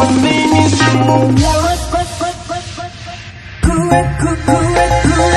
One minute, one. Correct, correct, correct.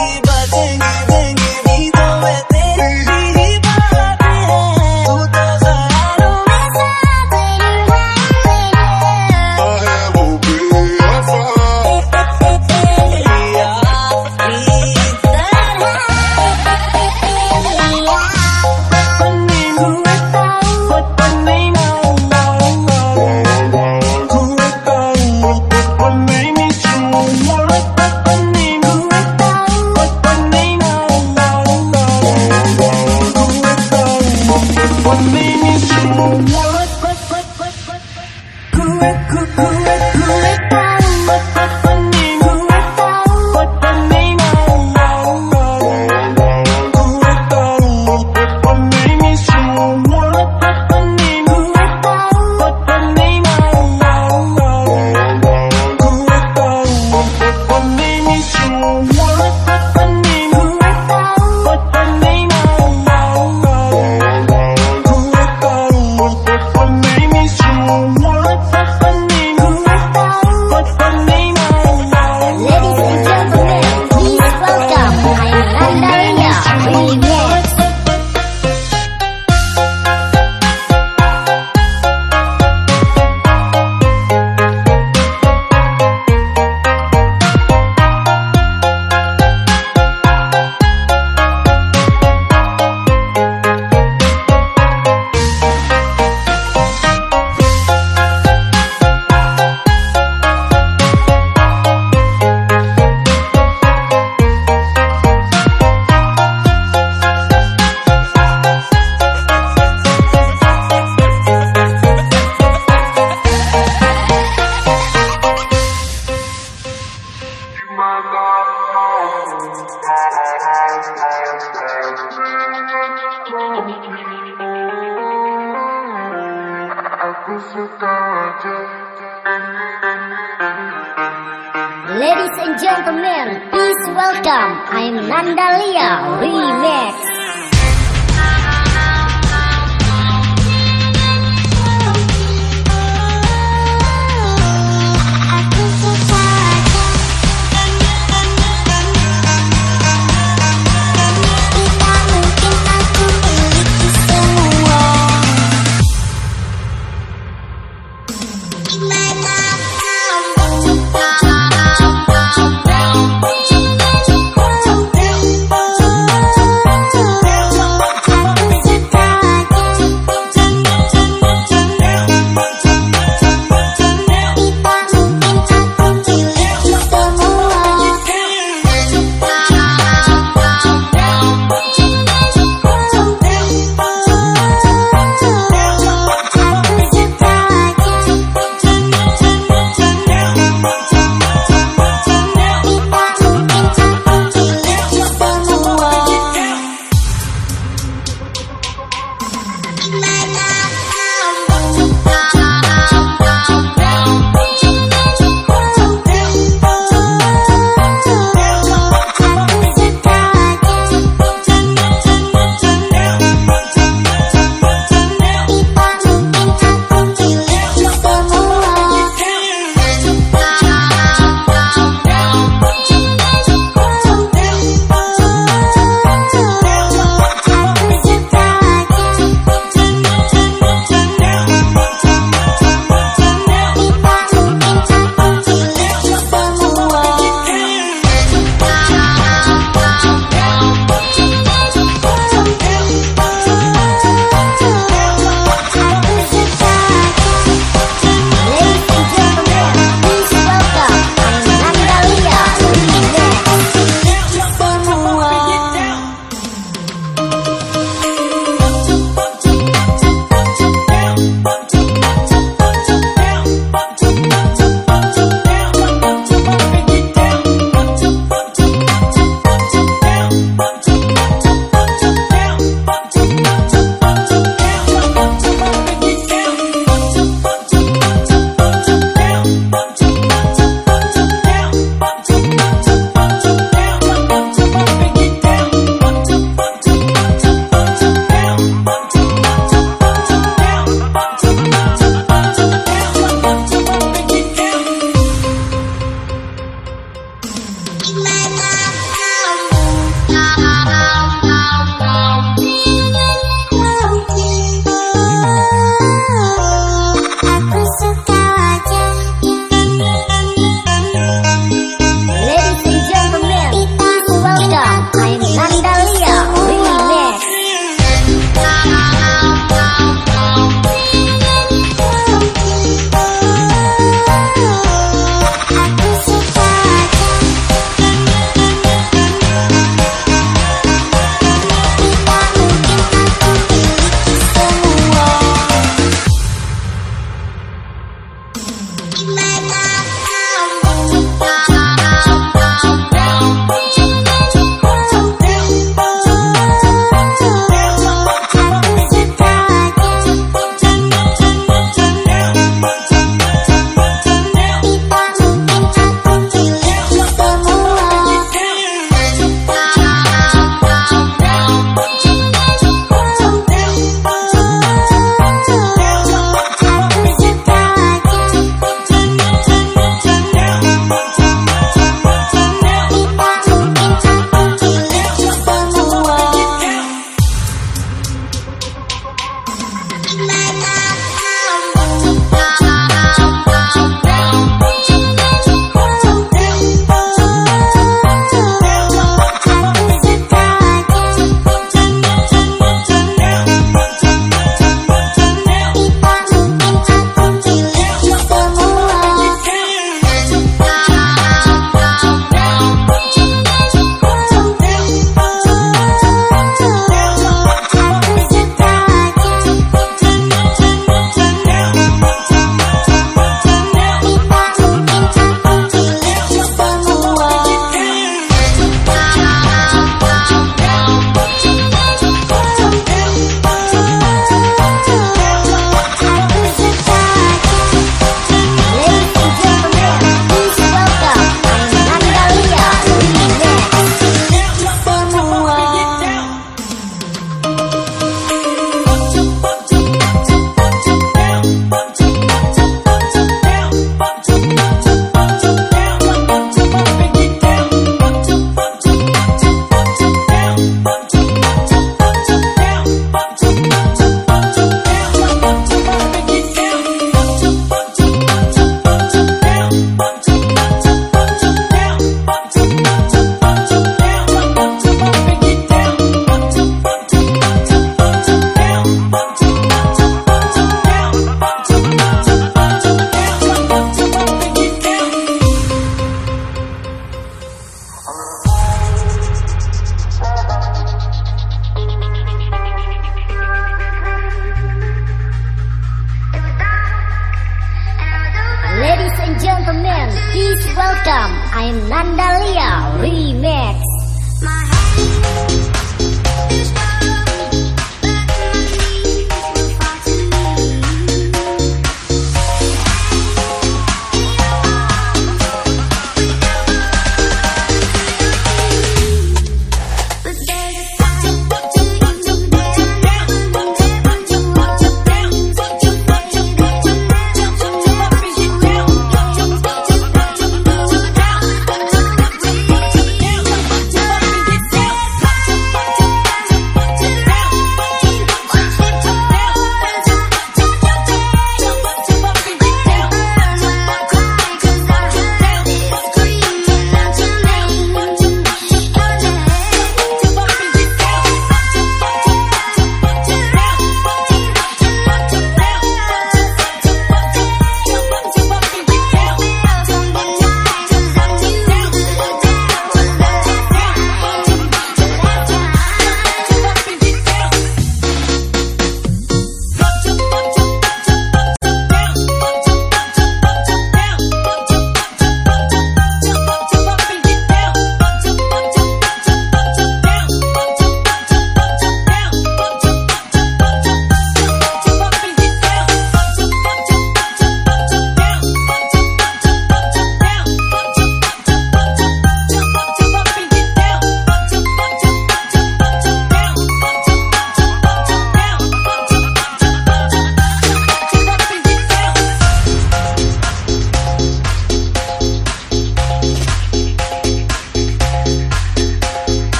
Ladies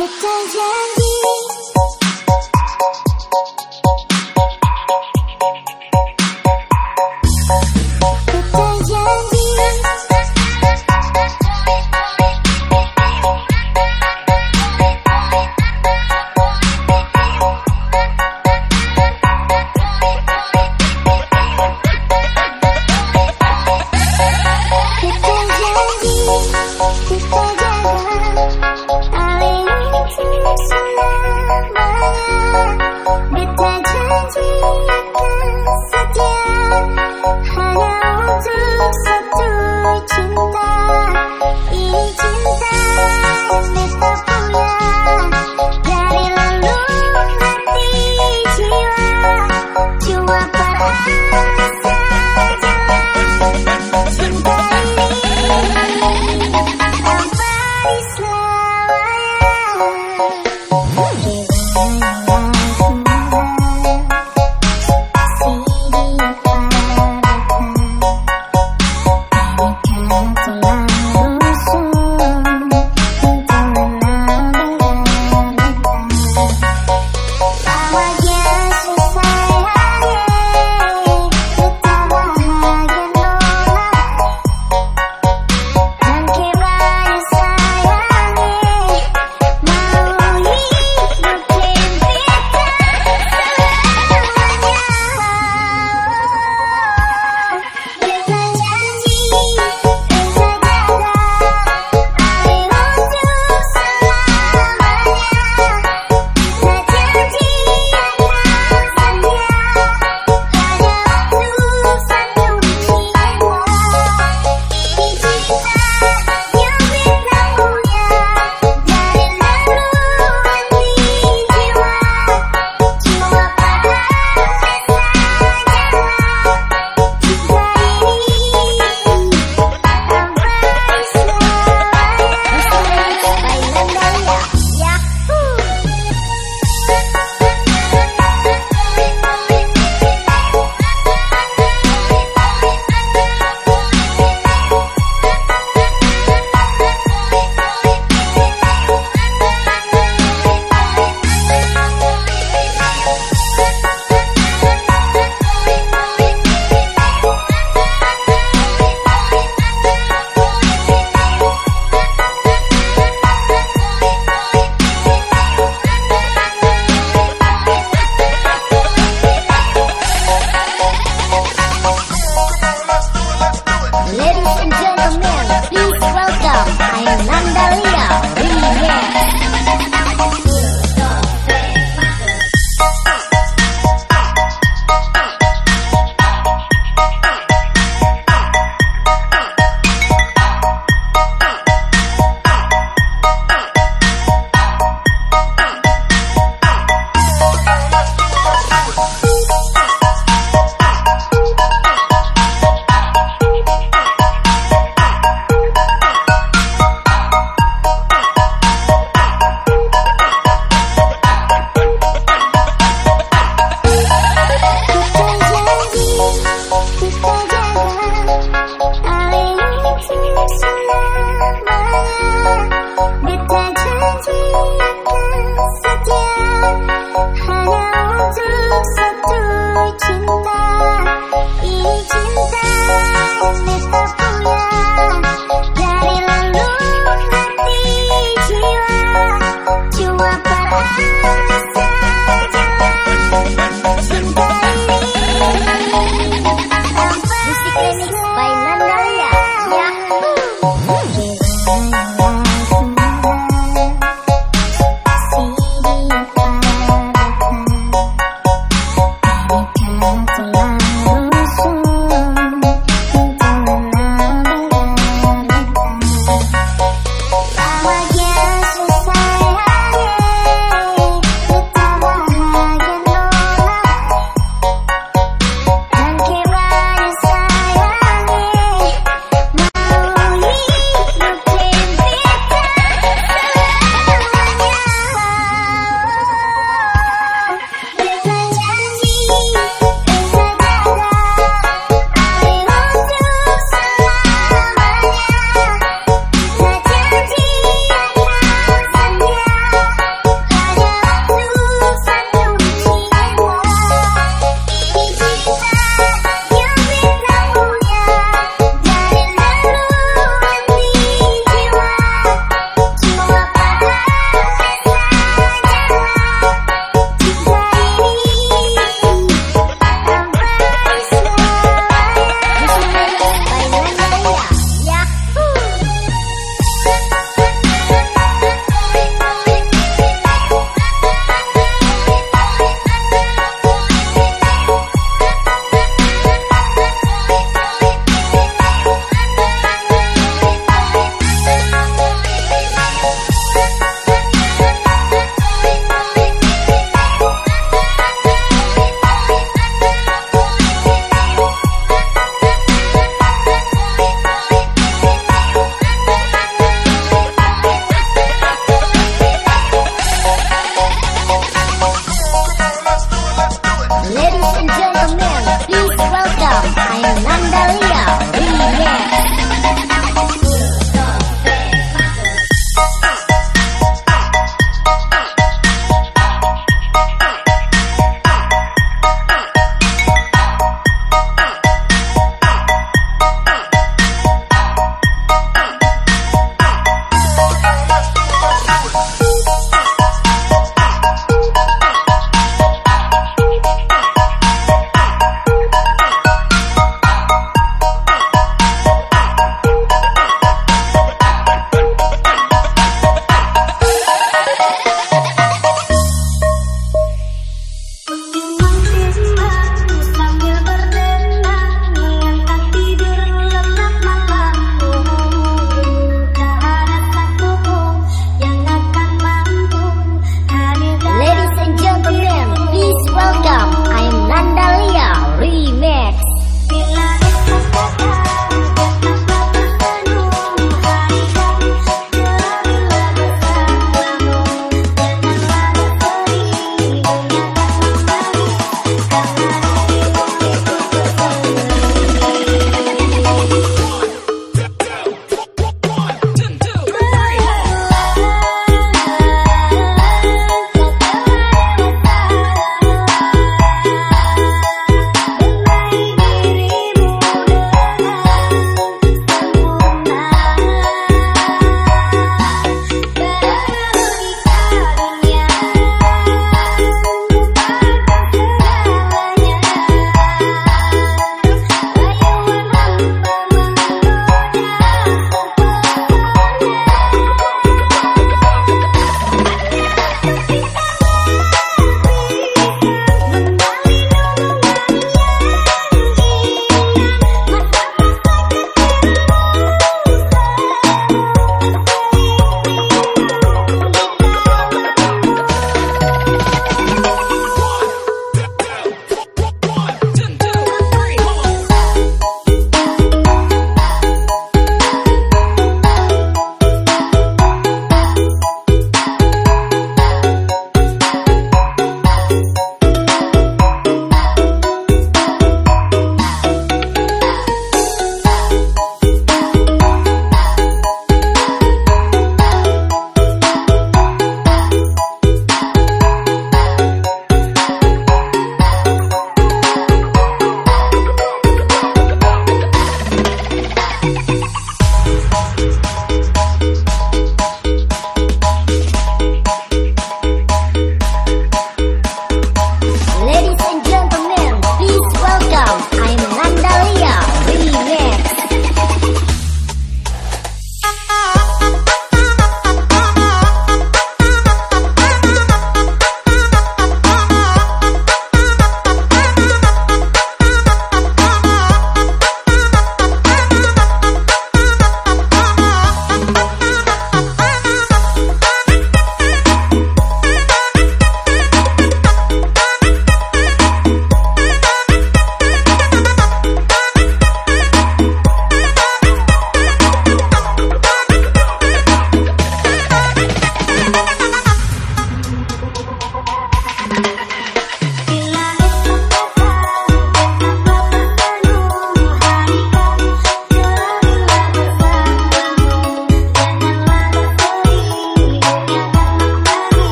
Remix. Kita